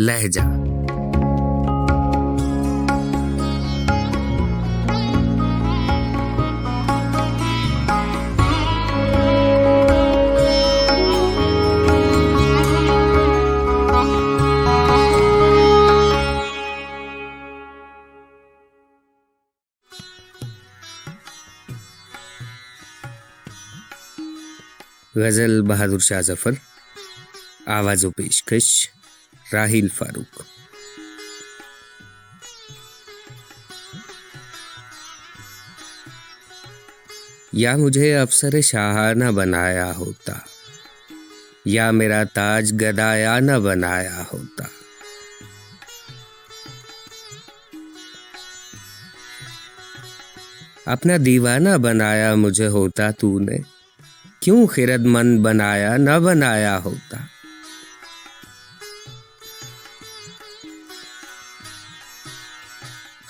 لہجہ۔ غزل بہادر شاہ ظفر آواز و پیشکش۔ راہیل فاروق۔ یا مجھے افسر شاہانہ بنایا ہوتا۔ یا میرا تاج گدایا نہ بنایا ہوتا۔ اپنا دیوانہ بنایا مجھے ہوتا تو نے۔ کیوں خرد مند بنایا نہ بنایا ہوتا؟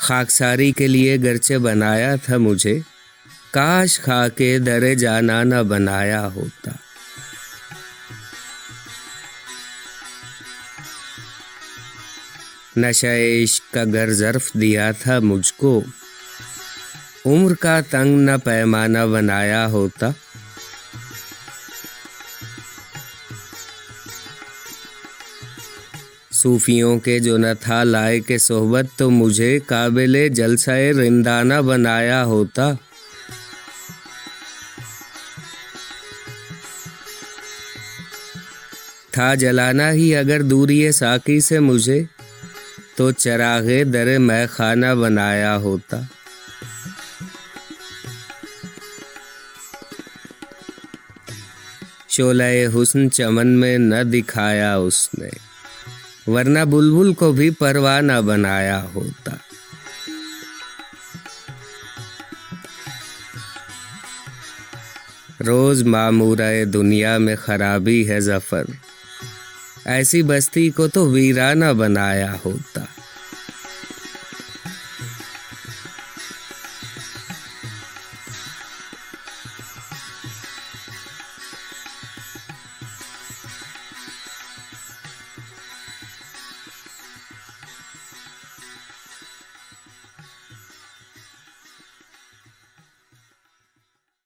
خاکساری کے لیے گرچہ بنایا تھا مجھے، کاش کھا کے در جانا نہ بنایا ہوتا۔ نشہ عشق کا گر ظرف دیا تھا مجھ کو۔ عمر کا تنگ نہ پیمانہ بنایا ہوتا۔ صوفیوں کے جو نہ تھا لائے کے صحبت تو مجھے قابل جلسہ رندانہ بنایا ہوتا۔ تھا جلانا ہی اگر دوری ساکی سے مجھے تو چراغ در میں خانہ بنایا ہوتا۔ شولہ حسن چمن میں نہ دکھایا اس نے۔ ورنہ بلبل کو بھی پروانہ بنایا ہوتا۔ روز معمورہ دنیا میں خرابی ہے ظفر۔ ایسی بستی کو تو ویرانہ بنایا ہوتا۔